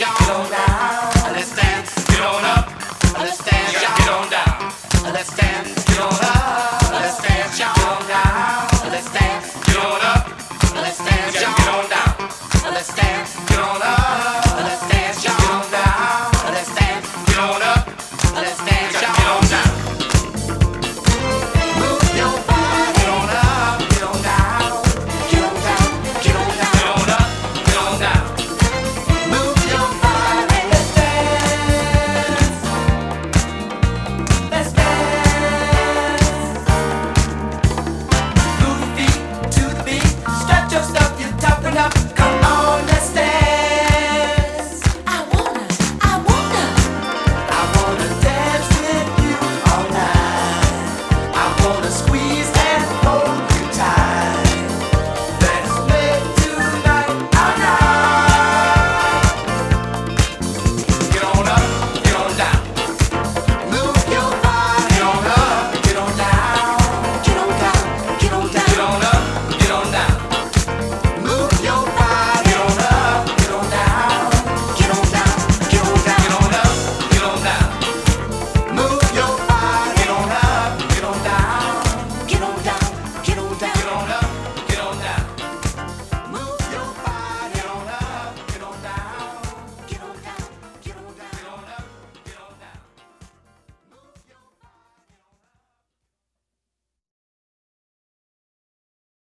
y'all.